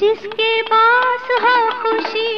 जिसके पास हो खुशी